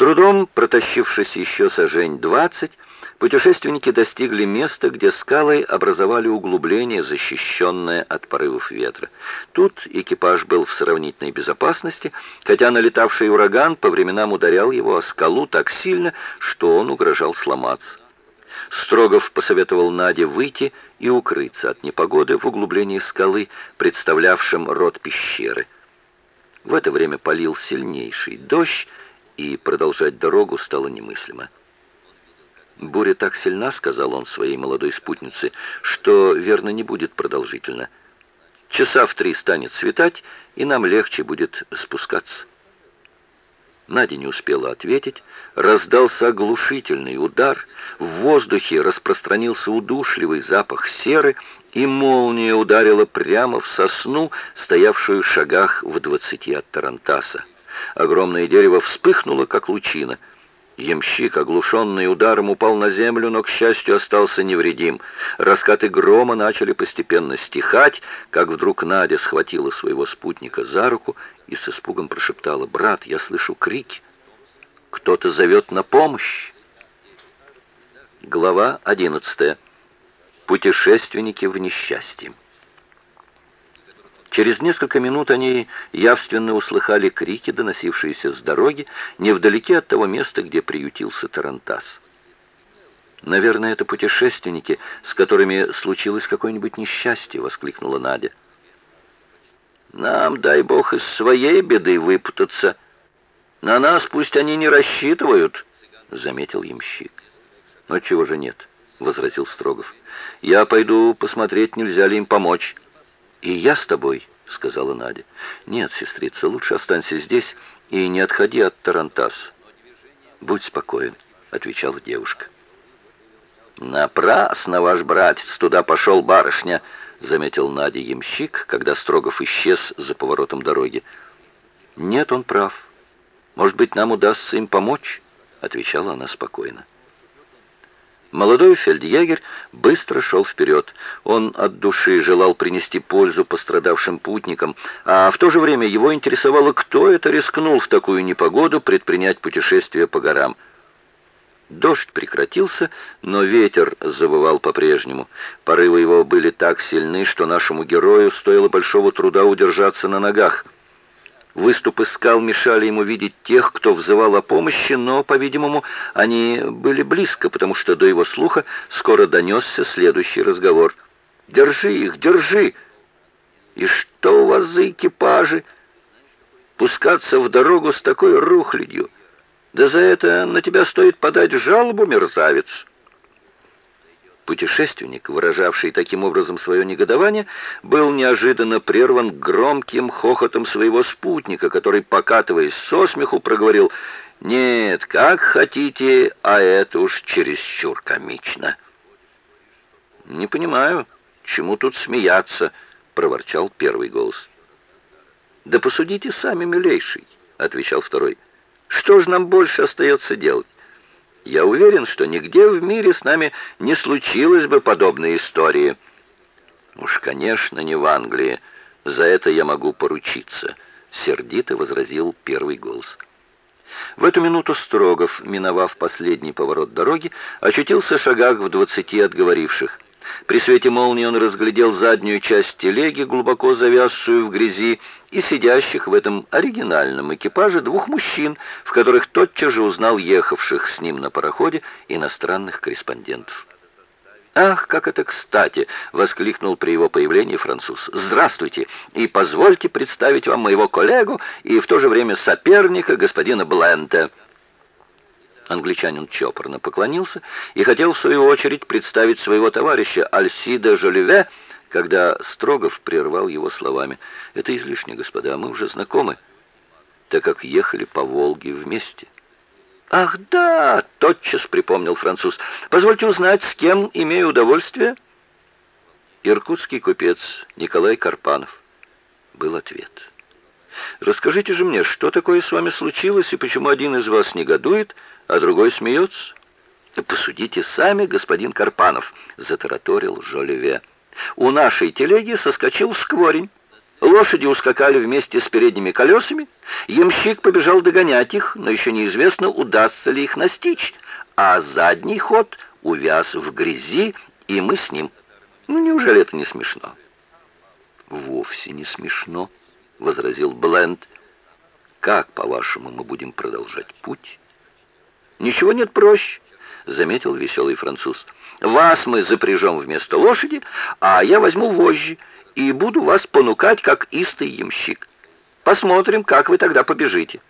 трудом протащившись еще сожень двадцать, путешественники достигли места, где скалы образовали углубление, защищенное от порывов ветра. Тут экипаж был в сравнительной безопасности, хотя налетавший ураган по временам ударял его о скалу так сильно, что он угрожал сломаться. Строгов посоветовал Наде выйти и укрыться от непогоды в углублении скалы, представлявшем рот пещеры. В это время полил сильнейший дождь, и продолжать дорогу стало немыслимо. «Буря так сильна, — сказал он своей молодой спутнице, — что, верно, не будет продолжительно. Часа в три станет светать, и нам легче будет спускаться». Надя не успела ответить. Раздался оглушительный удар. В воздухе распространился удушливый запах серы, и молния ударила прямо в сосну, стоявшую в шагах в двадцати от Тарантаса. Огромное дерево вспыхнуло, как лучина. Ямщик, оглушенный ударом, упал на землю, но, к счастью, остался невредим. Раскаты грома начали постепенно стихать, как вдруг Надя схватила своего спутника за руку и с испугом прошептала, «Брат, я слышу крики. Кто-то зовет на помощь». Глава одиннадцатая. Путешественники в несчастье. Через несколько минут они явственно услыхали крики, доносившиеся с дороги, невдалеке от того места, где приютился Тарантас. «Наверное, это путешественники, с которыми случилось какое-нибудь несчастье», — воскликнула Надя. «Нам, дай бог, из своей беды выпутаться. На нас пусть они не рассчитывают», — заметил ямщик. «Но чего же нет?» — возразил Строгов. «Я пойду посмотреть, нельзя ли им помочь». «И я с тобой», — сказала Надя. «Нет, сестрица, лучше останься здесь и не отходи от Тарантас». «Будь спокоен», — отвечала девушка. «Напрасно ваш братец туда пошел, барышня», — заметил Надя ямщик, когда Строгов исчез за поворотом дороги. «Нет, он прав. Может быть, нам удастся им помочь?» — отвечала она спокойно. Молодой фельдъегерь быстро шел вперед. Он от души желал принести пользу пострадавшим путникам, а в то же время его интересовало, кто это рискнул в такую непогоду предпринять путешествие по горам. Дождь прекратился, но ветер завывал по-прежнему. Порывы его были так сильны, что нашему герою стоило большого труда удержаться на ногах. Выступы скал мешали ему видеть тех, кто взывал о помощи, но, по-видимому, они были близко, потому что до его слуха скоро донесся следующий разговор. «Держи их, держи! И что у вас за экипажи? Пускаться в дорогу с такой рухлядью! Да за это на тебя стоит подать жалобу, мерзавец!» Путешественник, выражавший таким образом свое негодование, был неожиданно прерван громким хохотом своего спутника, который, покатываясь со смеху, проговорил «Нет, как хотите, а это уж чересчур комично». «Не понимаю, чему тут смеяться?» — проворчал первый голос. «Да посудите сами, милейший», — отвечал второй. «Что же нам больше остается делать? Я уверен, что нигде в мире с нами не случилось бы подобной истории. Уж, конечно, не в Англии. За это я могу поручиться, сердито возразил первый голос. В эту минуту Строгов, миновав последний поворот дороги, очутился в шагах в двадцати от говоривших. При свете молнии он разглядел заднюю часть телеги, глубоко завязшую в грязи, и сидящих в этом оригинальном экипаже двух мужчин, в которых тотчас же узнал ехавших с ним на пароходе иностранных корреспондентов. «Ах, как это кстати!» — воскликнул при его появлении француз. «Здравствуйте, и позвольте представить вам моего коллегу и в то же время соперника, господина Блента». Англичанин чопорно поклонился и хотел, в свою очередь, представить своего товарища Альсида Жолеве, когда Строгов прервал его словами. «Это излишне, господа, мы уже знакомы, так как ехали по Волге вместе». «Ах, да!» — тотчас припомнил француз. «Позвольте узнать, с кем имею удовольствие?» «Иркутский купец Николай Карпанов», — был ответ. «Расскажите же мне, что такое с вами случилось, и почему один из вас негодует, а другой смеется. «Посудите сами, господин Карпанов», — затараторил Жолеве. «У нашей телеги соскочил скворень. Лошади ускакали вместе с передними колесами. Ямщик побежал догонять их, но еще неизвестно, удастся ли их настичь. А задний ход увяз в грязи, и мы с ним. Ну, неужели это не смешно? «Вовсе не смешно», — возразил Бленд. «Как, по-вашему, мы будем продолжать путь?» «Ничего нет проще», — заметил веселый француз. «Вас мы запряжем вместо лошади, а я возьму вожжи и буду вас понукать, как истый ямщик. Посмотрим, как вы тогда побежите».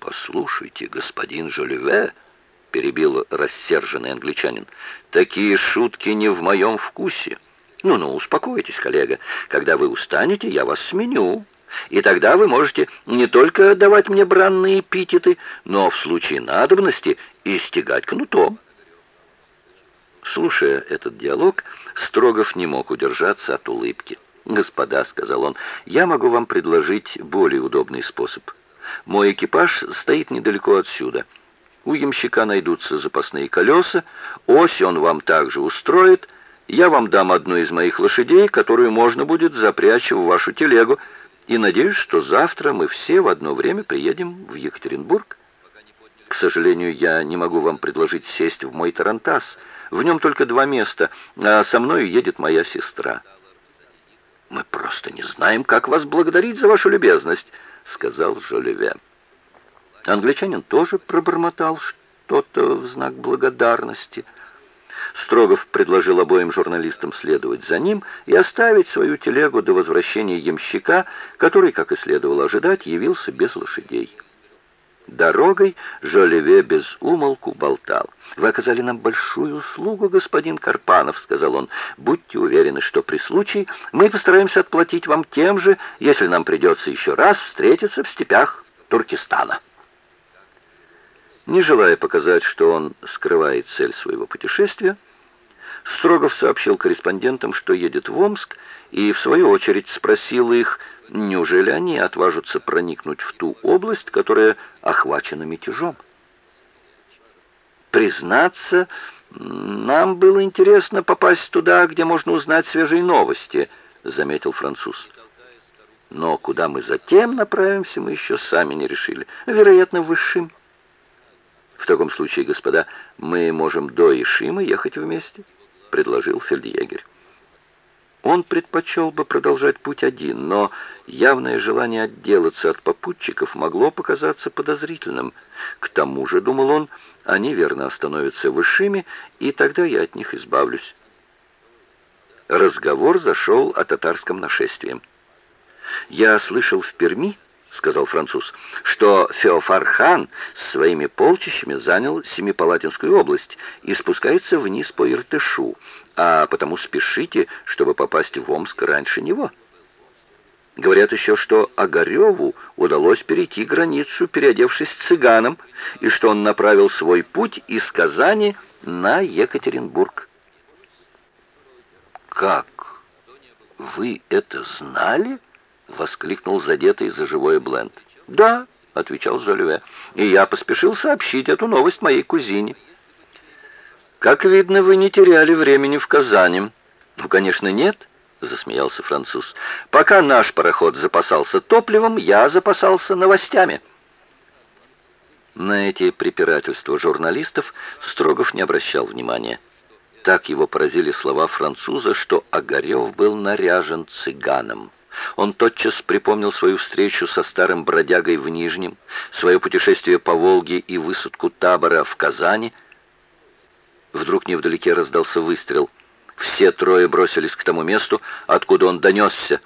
«Послушайте, господин Жолеве», — перебил рассерженный англичанин, — «такие шутки не в моем вкусе». «Ну-ну, успокойтесь, коллега. Когда вы устанете, я вас сменю. И тогда вы можете не только давать мне бранные эпитеты, но в случае надобности и кнутом». Слушая этот диалог, Строгов не мог удержаться от улыбки. «Господа», — сказал он, — «я могу вам предложить более удобный способ. Мой экипаж стоит недалеко отсюда. У ямщика найдутся запасные колеса, ось он вам также устроит, я вам дам одну из моих лошадей, которую можно будет запрячь в вашу телегу, и надеюсь, что завтра мы все в одно время приедем в Екатеринбург. К сожалению, я не могу вам предложить сесть в мой тарантас. В нем только два места, а со мной едет моя сестра». «Мы просто не знаем, как вас благодарить за вашу любезность», — сказал Жолеве. Англичанин тоже пробормотал что-то в знак благодарности — Строгов предложил обоим журналистам следовать за ним и оставить свою телегу до возвращения ямщика, который, как и следовало ожидать, явился без лошадей. Дорогой Жолеве без умолку болтал. «Вы оказали нам большую услугу, господин Карпанов», — сказал он. «Будьте уверены, что при случае мы постараемся отплатить вам тем же, если нам придется еще раз встретиться в степях Туркестана». Не желая показать, что он скрывает цель своего путешествия, Строгов сообщил корреспондентам, что едет в Омск, и в свою очередь спросил их, неужели они отважатся проникнуть в ту область, которая охвачена мятежом. Признаться, нам было интересно попасть туда, где можно узнать свежие новости, заметил француз. Но куда мы затем направимся, мы еще сами не решили. Вероятно, в Ишим. В таком случае, господа, мы можем до Ишима ехать вместе предложил фельдъегерь. Он предпочел бы продолжать путь один, но явное желание отделаться от попутчиков могло показаться подозрительным. К тому же, думал он, они верно остановятся в Ишиме, и тогда я от них избавлюсь. Разговор зашел о татарском нашествии. Я слышал в Перми, — сказал француз, — что Феофар-хан с своими полчищами занял Семипалатинскую область и спускается вниз по Иртышу, а потому спешите, чтобы попасть в Омск раньше него. Говорят еще, что Огареву удалось перейти границу, переодевшись цыганом, и что он направил свой путь из Казани на Екатеринбург. «Как? Вы это знали?» — воскликнул задетый за живое Бленд. «Да», — отвечал Жолюэ, — «и я поспешил сообщить эту новость моей кузине». «Как видно, вы не теряли времени в Казани». «Ну, конечно, нет», — засмеялся француз. «Пока наш пароход запасался топливом, я запасался новостями». На эти препирательства журналистов Строгов не обращал внимания. Так его поразили слова француза, что Огарев был наряжен цыганом. Он тотчас припомнил свою встречу со старым бродягой в Нижнем, свое путешествие по Волге и высадку табора в Казани. Вдруг невдалеке раздался выстрел. Все трое бросились к тому месту, откуда он донесся.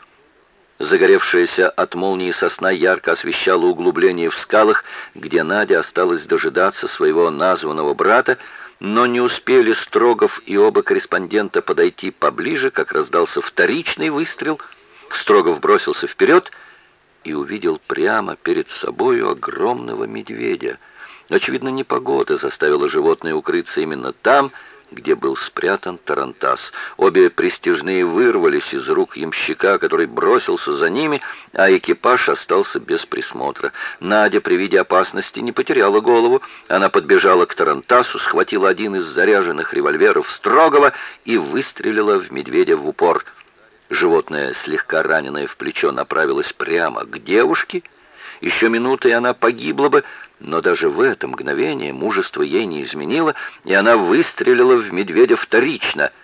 Загоревшаяся от молнии сосна ярко освещала углубление в скалах, где Надя осталась дожидаться своего названного брата, но не успели Строгов и оба корреспондента подойти поближе, как раздался вторичный выстрел — Строгов бросился вперед и увидел прямо перед собою огромного медведя. Очевидно, непогода заставила животное укрыться именно там, где был спрятан Тарантас. Обе пристижные вырвались из рук ямщика, который бросился за ними, а экипаж остался без присмотра. Надя при виде опасности не потеряла голову. Она подбежала к Тарантасу, схватила один из заряженных револьверов Строгова и выстрелила в медведя в упор — Животное, слегка раненое в плечо, направилось прямо к девушке. Еще минута, и она погибла бы, но даже в это мгновение мужество ей не изменило, и она выстрелила в медведя вторично —